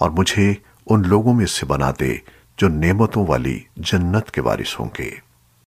और मुझे उन लोगों में से बना दे जो नेमतों वाली जन्नत के वारिस होंगे।